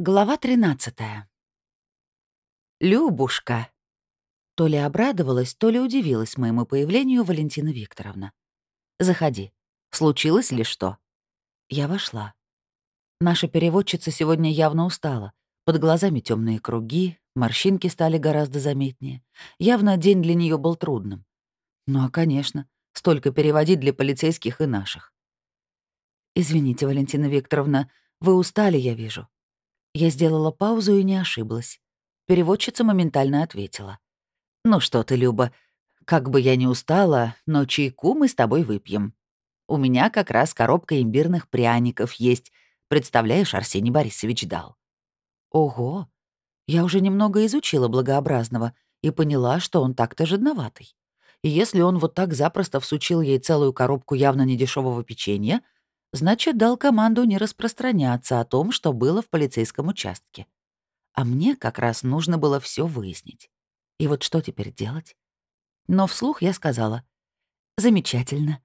Глава 13. «Любушка!» То ли обрадовалась, то ли удивилась моему появлению Валентина Викторовна. «Заходи. Случилось ли что?» Я вошла. Наша переводчица сегодня явно устала. Под глазами темные круги, морщинки стали гораздо заметнее. Явно день для нее был трудным. Ну а, конечно, столько переводить для полицейских и наших. «Извините, Валентина Викторовна, вы устали, я вижу», я сделала паузу и не ошиблась. Переводчица моментально ответила. «Ну что ты, Люба, как бы я ни устала, но чайку мы с тобой выпьем. У меня как раз коробка имбирных пряников есть. Представляешь, Арсений Борисович дал». «Ого! Я уже немного изучила благообразного и поняла, что он так-то жадноватый. И если он вот так запросто всучил ей целую коробку явно недешевого печенья — Значит, дал команду не распространяться о том, что было в полицейском участке. А мне как раз нужно было все выяснить. И вот что теперь делать? Но вслух я сказала. «Замечательно».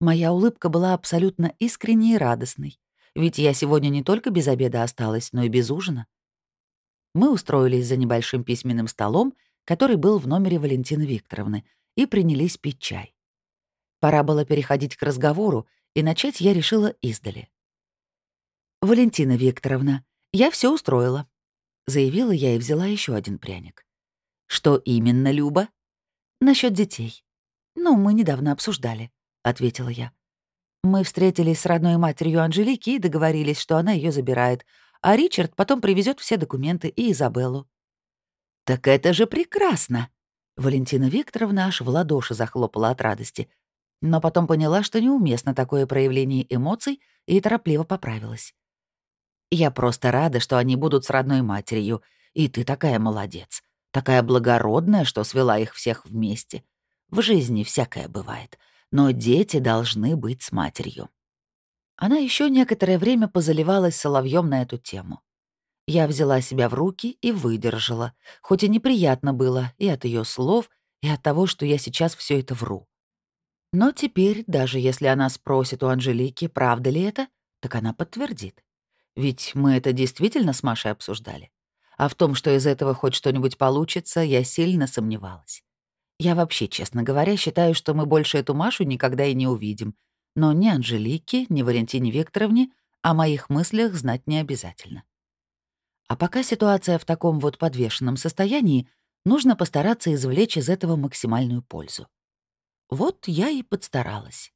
Моя улыбка была абсолютно искренней и радостной, ведь я сегодня не только без обеда осталась, но и без ужина. Мы устроились за небольшим письменным столом, который был в номере Валентины Викторовны, и принялись пить чай. Пора было переходить к разговору, и начать я решила издали. «Валентина Викторовна, я все устроила», — заявила я и взяла еще один пряник. «Что именно, Люба?» Насчет детей. Ну, мы недавно обсуждали», — ответила я. Мы встретились с родной матерью Анжелики и договорились, что она ее забирает, а Ричард потом привезет все документы и Изабеллу. «Так это же прекрасно!» Валентина Викторовна аж в ладоши захлопала от радости но потом поняла, что неуместно такое проявление эмоций, и торопливо поправилась. «Я просто рада, что они будут с родной матерью, и ты такая молодец, такая благородная, что свела их всех вместе. В жизни всякое бывает, но дети должны быть с матерью». Она еще некоторое время позаливалась соловьем на эту тему. Я взяла себя в руки и выдержала, хоть и неприятно было и от ее слов, и от того, что я сейчас все это вру. Но теперь, даже если она спросит у Анжелики, правда ли это, так она подтвердит. Ведь мы это действительно с Машей обсуждали. А в том, что из этого хоть что-нибудь получится, я сильно сомневалась. Я вообще, честно говоря, считаю, что мы больше эту Машу никогда и не увидим. Но ни Анжелике, ни Валентине Викторовне о моих мыслях знать не обязательно. А пока ситуация в таком вот подвешенном состоянии, нужно постараться извлечь из этого максимальную пользу. Вот я и подстаралась.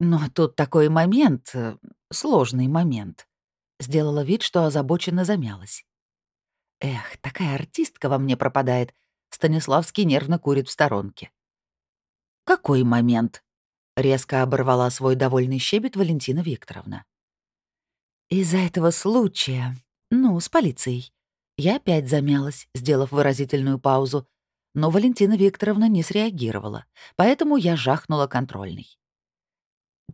Но тут такой момент, э, сложный момент. Сделала вид, что озабоченно замялась. Эх, такая артистка во мне пропадает. Станиславский нервно курит в сторонке. «Какой момент?» — резко оборвала свой довольный щебет Валентина Викторовна. «Из-за этого случая, ну, с полицией». Я опять замялась, сделав выразительную паузу, но Валентина Викторовна не среагировала, поэтому я жахнула контрольный.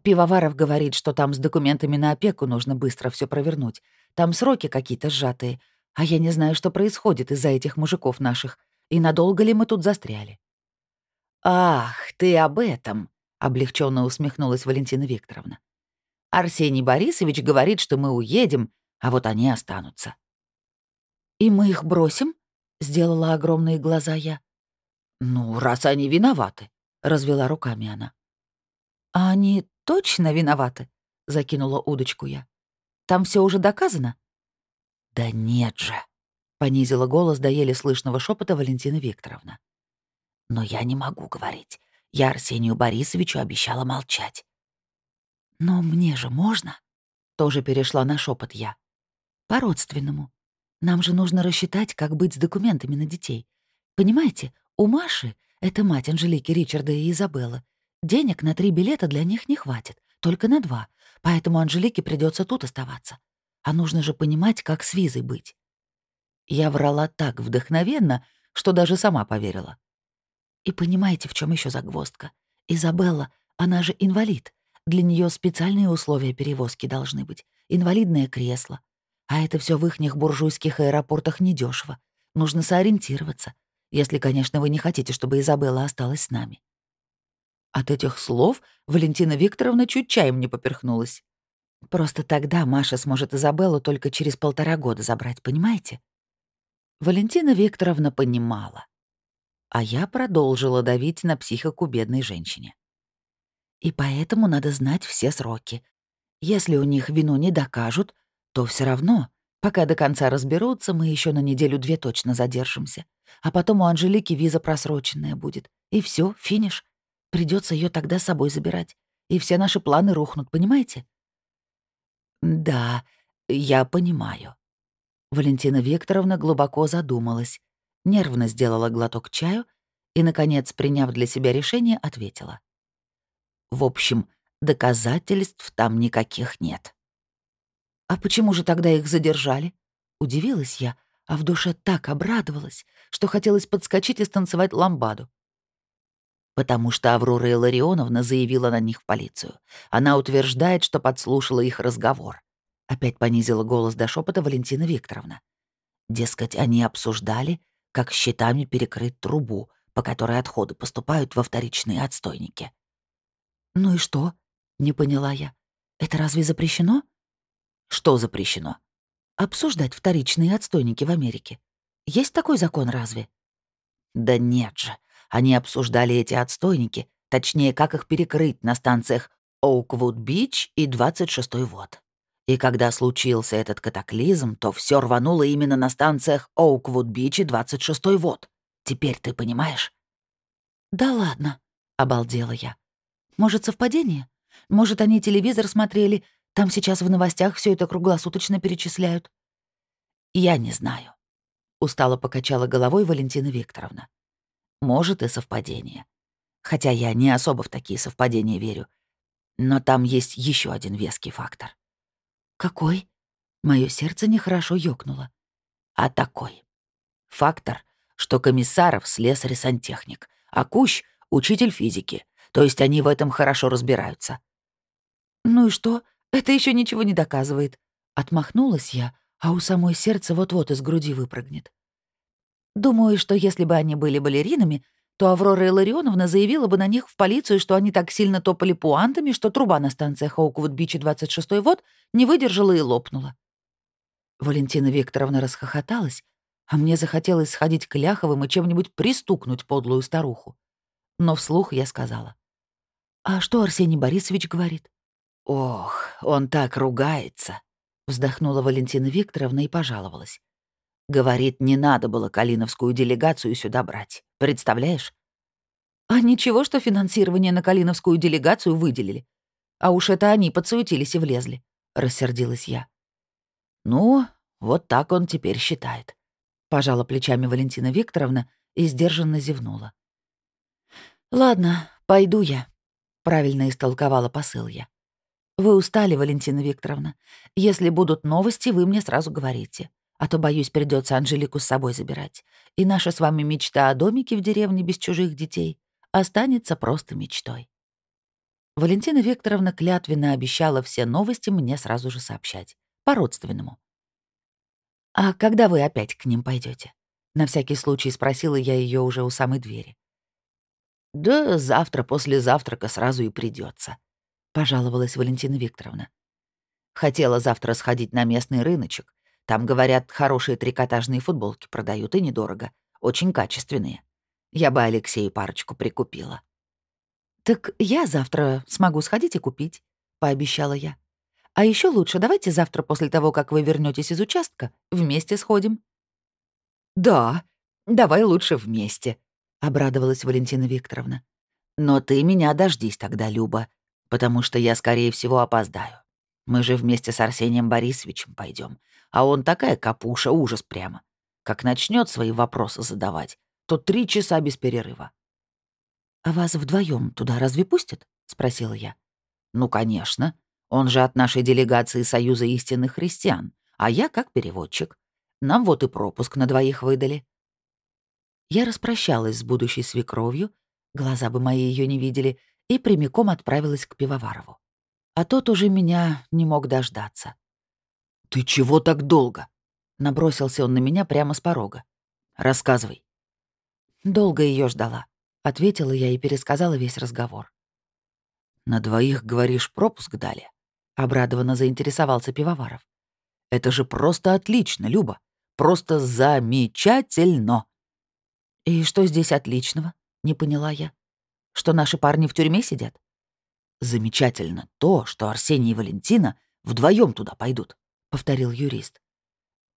Пивоваров говорит, что там с документами на опеку нужно быстро все провернуть. Там сроки какие-то сжатые, а я не знаю, что происходит из-за этих мужиков наших, и надолго ли мы тут застряли. «Ах, ты об этом!» — облегченно усмехнулась Валентина Викторовна. «Арсений Борисович говорит, что мы уедем, а вот они останутся». «И мы их бросим?» — сделала огромные глаза я. «Ну, раз они виноваты», — развела руками она. «А они точно виноваты?» — закинула удочку я. «Там все уже доказано?» «Да нет же», — понизила голос до еле слышного шепота Валентина Викторовна. «Но я не могу говорить. Я Арсению Борисовичу обещала молчать». «Но мне же можно?» — тоже перешла на шепот я. «По-родственному. Нам же нужно рассчитать, как быть с документами на детей. Понимаете, у Маши, это мать Анжелики, Ричарда и Изабеллы, денег на три билета для них не хватит, только на два, поэтому Анжелике придется тут оставаться. А нужно же понимать, как с визой быть. Я врала так вдохновенно, что даже сама поверила. И понимаете, в чем еще загвоздка? Изабелла, она же инвалид. Для нее специальные условия перевозки должны быть. Инвалидное кресло. А это все в ихних буржуйских аэропортах недешево. Нужно сориентироваться. Если, конечно, вы не хотите, чтобы Изабелла осталась с нами». От этих слов Валентина Викторовна чуть чаем не поперхнулась. Просто тогда Маша сможет Изабеллу только через полтора года забрать, понимаете? Валентина Викторовна понимала. А я продолжила давить на психику бедной женщине. И поэтому надо знать все сроки. Если у них вину не докажут, то все равно, пока до конца разберутся, мы еще на неделю-две точно задержимся. А потом у Анжелики виза просроченная будет. И все, финиш. Придется ее тогда с собой забирать. И все наши планы рухнут, понимаете? Да, я понимаю. Валентина Викторовна глубоко задумалась, нервно сделала глоток чаю и, наконец, приняв для себя решение, ответила. В общем, доказательств там никаких нет. «А почему же тогда их задержали?» Удивилась я, а в душе так обрадовалась, что хотелось подскочить и станцевать ламбаду. Потому что Аврора Илларионовна заявила на них в полицию. Она утверждает, что подслушала их разговор. Опять понизила голос до шепота Валентина Викторовна. Дескать, они обсуждали, как щитами перекрыть трубу, по которой отходы поступают во вторичные отстойники. «Ну и что?» — не поняла я. «Это разве запрещено?» «Что запрещено?» «Обсуждать вторичные отстойники в Америке. Есть такой закон разве?» «Да нет же. Они обсуждали эти отстойники, точнее, как их перекрыть на станциях Оуквуд-Бич и 26-й вод. И когда случился этот катаклизм, то все рвануло именно на станциях Оуквуд-Бич и 26-й вод. Теперь ты понимаешь? «Да ладно», — обалдела я. Может, совпадение? Может, они телевизор смотрели, там сейчас в новостях все это круглосуточно перечисляют? Я не знаю. Устало покачала головой Валентина Викторовна. Может, и совпадение. Хотя я не особо в такие совпадения верю. Но там есть еще один веский фактор. Какой? Мое сердце нехорошо ёкнуло. А такой. Фактор, что Комиссаров — слесарь-сантехник, а Кущ — учитель физики, то есть они в этом хорошо разбираются. «Ну и что? Это еще ничего не доказывает». Отмахнулась я, а у самой сердце вот-вот из груди выпрыгнет. Думаю, что если бы они были балеринами, то Аврора Илларионовна заявила бы на них в полицию, что они так сильно топали пуантами, что труба на станции Хоуквуд-Бичи 26-й вод не выдержала и лопнула. Валентина Викторовна расхохоталась, а мне захотелось сходить к Ляховым и чем-нибудь пристукнуть подлую старуху. Но вслух я сказала. «А что Арсений Борисович говорит?» «Ох, он так ругается», — вздохнула Валентина Викторовна и пожаловалась. «Говорит, не надо было Калиновскую делегацию сюда брать. Представляешь?» «А ничего, что финансирование на Калиновскую делегацию выделили. А уж это они подсуетились и влезли», — рассердилась я. «Ну, вот так он теперь считает», — пожала плечами Валентина Викторовна и сдержанно зевнула. «Ладно, пойду я», Правильно истолковала посыл я. «Вы устали, Валентина Викторовна. Если будут новости, вы мне сразу говорите. А то, боюсь, придется Анжелику с собой забирать. И наша с вами мечта о домике в деревне без чужих детей останется просто мечтой». Валентина Викторовна клятвенно обещала все новости мне сразу же сообщать. По-родственному. «А когда вы опять к ним пойдете? На всякий случай спросила я ее уже у самой двери. «Да завтра после завтрака сразу и придется, пожаловалась Валентина Викторовна. «Хотела завтра сходить на местный рыночек. Там, говорят, хорошие трикотажные футболки продают и недорого. Очень качественные. Я бы Алексею парочку прикупила». «Так я завтра смогу сходить и купить», — пообещала я. «А еще лучше давайте завтра после того, как вы вернетесь из участка, вместе сходим». «Да, давай лучше вместе», обрадовалась Валентина Викторовна. «Но ты меня дождись тогда, Люба, потому что я, скорее всего, опоздаю. Мы же вместе с Арсением Борисовичем пойдем, а он такая капуша, ужас прямо. Как начнет свои вопросы задавать, то три часа без перерыва». «А вас вдвоем туда разве пустят?» — спросила я. «Ну, конечно. Он же от нашей делегации Союза истинных христиан, а я как переводчик. Нам вот и пропуск на двоих выдали». Я распрощалась с будущей свекровью, глаза бы мои ее не видели, и прямиком отправилась к Пивоварову. А тот уже меня не мог дождаться. «Ты чего так долго?» — набросился он на меня прямо с порога. «Рассказывай». «Долго ее ждала», — ответила я и пересказала весь разговор. «На двоих, говоришь, пропуск дали?» — обрадованно заинтересовался Пивоваров. «Это же просто отлично, Люба. Просто замечательно!» «И что здесь отличного?» — не поняла я. «Что наши парни в тюрьме сидят?» «Замечательно то, что Арсений и Валентина вдвоем туда пойдут», — повторил юрист.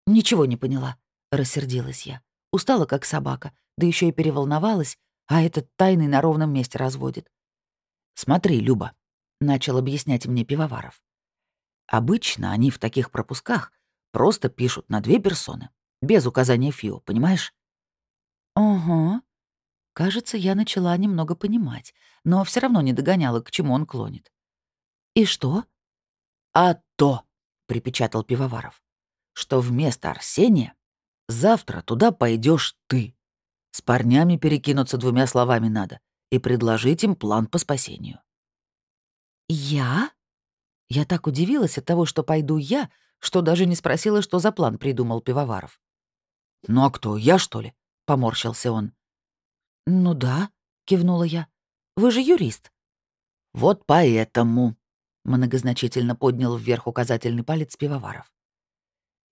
«Ничего не поняла», — рассердилась я. Устала, как собака, да еще и переволновалась, а этот тайный на ровном месте разводит. «Смотри, Люба», — начал объяснять мне Пивоваров. «Обычно они в таких пропусках просто пишут на две персоны, без указания ФИО, понимаешь?» «Ага». Кажется, я начала немного понимать, но все равно не догоняла, к чему он клонит. «И что?» «А то», — припечатал Пивоваров, «что вместо Арсения завтра туда пойдешь ты. С парнями перекинуться двумя словами надо и предложить им план по спасению». «Я?» Я так удивилась от того, что пойду я, что даже не спросила, что за план придумал Пивоваров. «Ну а кто, я, что ли?» — поморщился он. «Ну да», — кивнула я. «Вы же юрист». «Вот поэтому», — многозначительно поднял вверх указательный палец Пивоваров.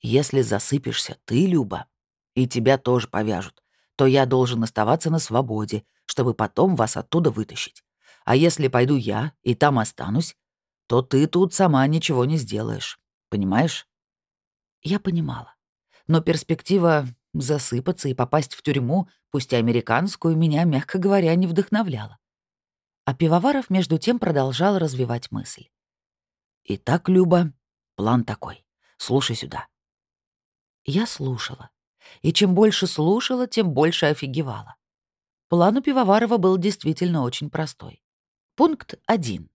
«Если засыпешься ты, Люба, и тебя тоже повяжут, то я должен оставаться на свободе, чтобы потом вас оттуда вытащить. А если пойду я и там останусь, то ты тут сама ничего не сделаешь. Понимаешь? Я понимала. Но перспектива засыпаться и попасть в тюрьму, пусть и американскую, меня, мягко говоря, не вдохновляла. А Пивоваров между тем продолжал развивать мысль. «Итак, Люба, план такой. Слушай сюда». Я слушала и чем больше слушала, тем больше офигевала. План у Пивоварова был действительно очень простой. Пункт 1.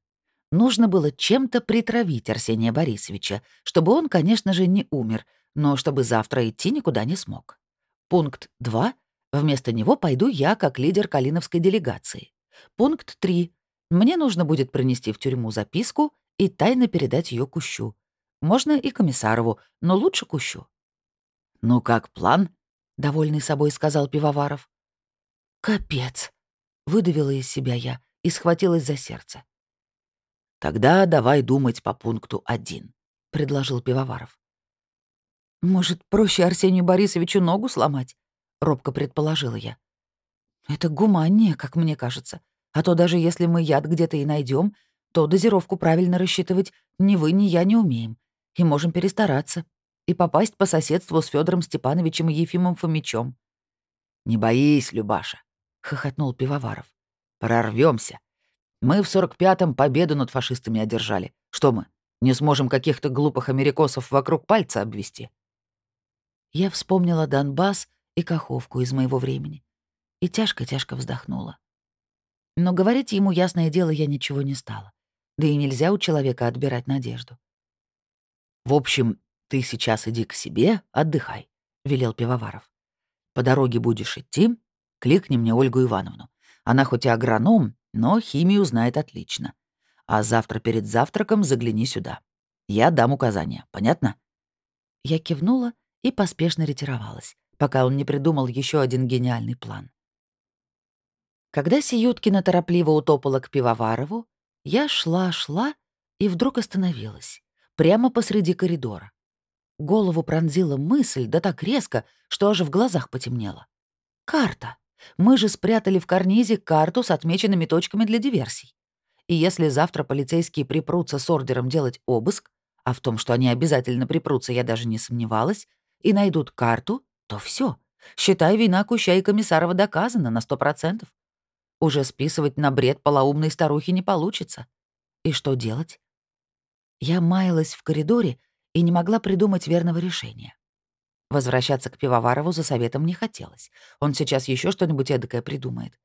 Нужно было чем-то притравить Арсения Борисовича, чтобы он, конечно же, не умер, но чтобы завтра идти никуда не смог. Пункт 2. Вместо него пойду я, как лидер калиновской делегации. Пункт 3. Мне нужно будет принести в тюрьму записку и тайно передать ее Кущу. Можно и Комиссарову, но лучше Кущу. «Ну как план?» — довольный собой сказал Пивоваров. «Капец!» — выдавила из себя я и схватилась за сердце. «Тогда давай думать по пункту один», — предложил Пивоваров. «Может, проще Арсению Борисовичу ногу сломать?» — робко предположила я. «Это гуманнее, как мне кажется. А то даже если мы яд где-то и найдем, то дозировку правильно рассчитывать ни вы, ни я не умеем. И можем перестараться и попасть по соседству с Федором Степановичем и Ефимом Фомичом. «Не боись, Любаша», — хохотнул Пивоваров. Прорвемся. Мы в сорок пятом победу над фашистами одержали. Что мы, не сможем каких-то глупых америкосов вокруг пальца обвести?» Я вспомнила Донбасс и Каховку из моего времени и тяжко-тяжко вздохнула. Но говорить ему, ясное дело, я ничего не стала. Да и нельзя у человека отбирать надежду. В общем, «Ты сейчас иди к себе, отдыхай», — велел Пивоваров. «По дороге будешь идти, кликни мне Ольгу Ивановну. Она хоть и агроном, но химию знает отлично. А завтра перед завтраком загляни сюда. Я дам указания, понятно?» Я кивнула и поспешно ретировалась, пока он не придумал еще один гениальный план. Когда Сиюткина торопливо утопала к Пивоварову, я шла-шла и вдруг остановилась, прямо посреди коридора. Голову пронзила мысль, да так резко, что аж в глазах потемнело. «Карта! Мы же спрятали в карнизе карту с отмеченными точками для диверсий. И если завтра полицейские припрутся с ордером делать обыск, а в том, что они обязательно припрутся, я даже не сомневалась, и найдут карту, то все. Считай, вина Куща и Комиссарова доказана на сто процентов. Уже списывать на бред полоумной старухи не получится. И что делать? Я маялась в коридоре, и не могла придумать верного решения. Возвращаться к Пивоварову за советом не хотелось. Он сейчас еще что-нибудь эдакое придумает.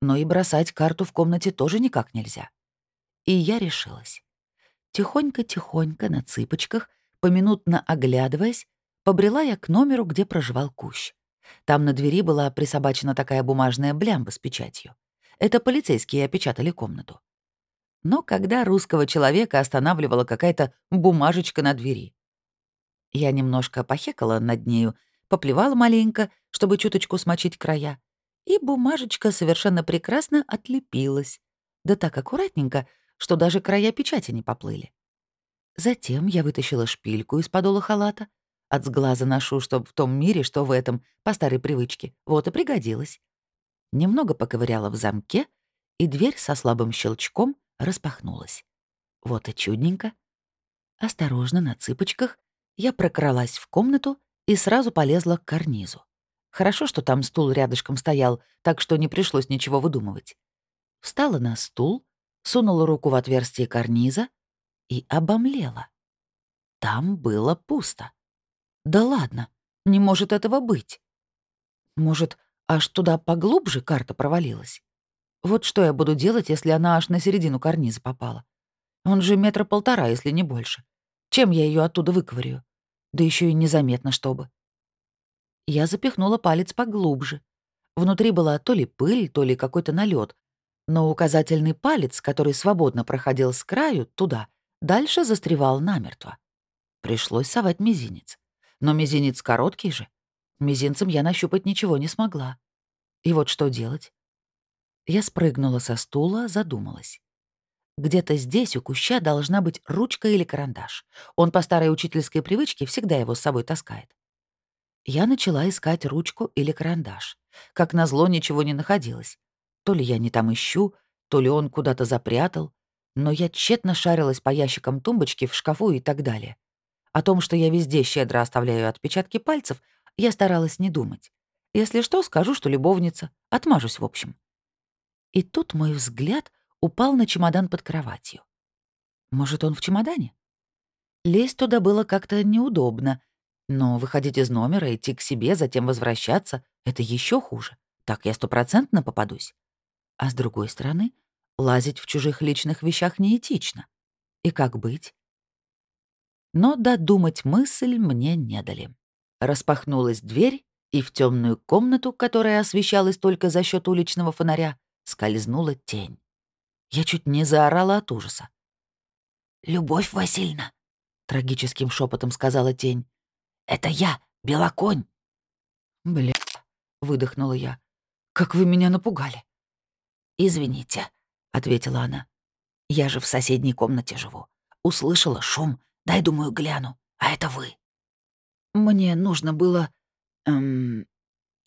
Но и бросать карту в комнате тоже никак нельзя. И я решилась. Тихонько-тихонько, на цыпочках, поминутно оглядываясь, побрела я к номеру, где проживал Кущ. Там на двери была присобачена такая бумажная блямба с печатью. Это полицейские опечатали комнату но когда русского человека останавливала какая-то бумажечка на двери. Я немножко похекала над нею, поплевала маленько, чтобы чуточку смочить края, и бумажечка совершенно прекрасно отлепилась, да так аккуратненько, что даже края печати не поплыли. Затем я вытащила шпильку из подола халата. От сглаза ношу, что в том мире, что в этом, по старой привычке. Вот и пригодилась. Немного поковыряла в замке, и дверь со слабым щелчком распахнулась. Вот и чудненько. Осторожно, на цыпочках, я прокралась в комнату и сразу полезла к карнизу. Хорошо, что там стул рядышком стоял, так что не пришлось ничего выдумывать. Встала на стул, сунула руку в отверстие карниза и обомлела. Там было пусто. Да ладно, не может этого быть. Может, аж туда поглубже карта провалилась? Вот что я буду делать, если она аж на середину карниза попала? Он же метра полтора, если не больше. Чем я ее оттуда выковырю? Да еще и незаметно, чтобы. Я запихнула палец поглубже. Внутри была то ли пыль, то ли какой-то налет, но указательный палец, который свободно проходил с краю туда, дальше застревал намертво. Пришлось совать мизинец. Но мизинец короткий же. Мизинцем я нащупать ничего не смогла. И вот что делать? Я спрыгнула со стула, задумалась. Где-то здесь у Куща должна быть ручка или карандаш. Он по старой учительской привычке всегда его с собой таскает. Я начала искать ручку или карандаш. Как назло, ничего не находилось. То ли я не там ищу, то ли он куда-то запрятал, но я тщетно шарилась по ящикам тумбочки, в шкафу и так далее. О том, что я везде щедро оставляю отпечатки пальцев, я старалась не думать. Если что, скажу, что любовница. Отмажусь, в общем. И тут мой взгляд упал на чемодан под кроватью. Может, он в чемодане? Лезть туда было как-то неудобно, но выходить из номера, идти к себе, затем возвращаться — это еще хуже. Так я стопроцентно попадусь. А с другой стороны, лазить в чужих личных вещах неэтично. И как быть? Но додумать мысль мне не дали. Распахнулась дверь, и в темную комнату, которая освещалась только за счет уличного фонаря, скользнула тень. Я чуть не заорала от ужаса. «Любовь Васильевна», — трагическим шепотом сказала тень, — «это я, Белоконь». «Бля», — выдохнула я, — «как вы меня напугали». «Извините», — ответила она. «Я же в соседней комнате живу. Услышала шум. Дай, думаю, гляну. А это вы». Мне нужно было... Эм...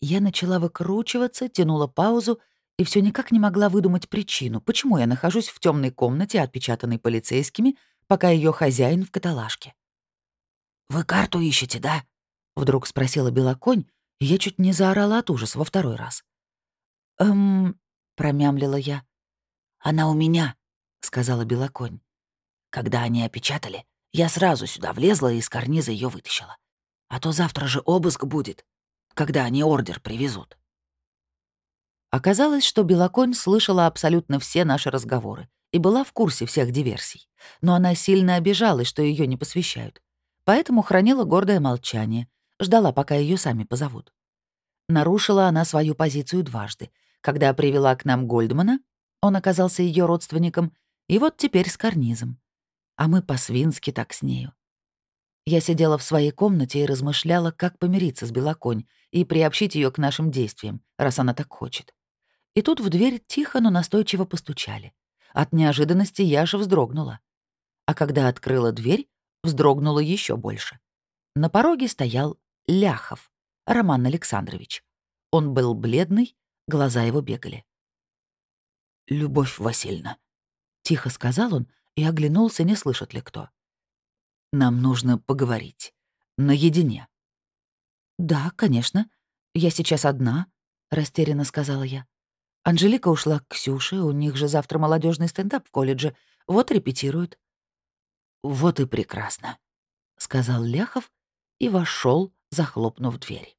Я начала выкручиваться, тянула паузу и все никак не могла выдумать причину, почему я нахожусь в темной комнате, отпечатанной полицейскими, пока ее хозяин в каталажке. «Вы карту ищете, да?» — вдруг спросила Белоконь, и я чуть не заорала от ужаса во второй раз. «Эм...» — промямлила я. «Она у меня», — сказала Белоконь. «Когда они опечатали, я сразу сюда влезла и из карниза ее вытащила. А то завтра же обыск будет, когда они ордер привезут». Оказалось, что Белоконь слышала абсолютно все наши разговоры и была в курсе всех диверсий, но она сильно обижалась, что ее не посвящают. Поэтому хранила гордое молчание, ждала, пока ее сами позовут. Нарушила она свою позицию дважды — когда привела к нам Гольдмана, он оказался ее родственником, и вот теперь с карнизом. А мы по-свински так с нею. Я сидела в своей комнате и размышляла, как помириться с Белоконь и приобщить ее к нашим действиям, раз она так хочет. И тут в дверь тихо, но настойчиво постучали. От неожиданности я же вздрогнула. А когда открыла дверь, вздрогнула еще больше. На пороге стоял Ляхов, Роман Александрович. Он был бледный, Глаза его бегали. «Любовь Васильевна», — тихо сказал он и оглянулся, не слышит ли кто. «Нам нужно поговорить. Наедине». «Да, конечно. Я сейчас одна», — растерянно сказала я. Анжелика ушла к Ксюше, у них же завтра молодежный стендап в колледже. Вот репетируют. «Вот и прекрасно», — сказал Ляхов и вошел, захлопнув дверь.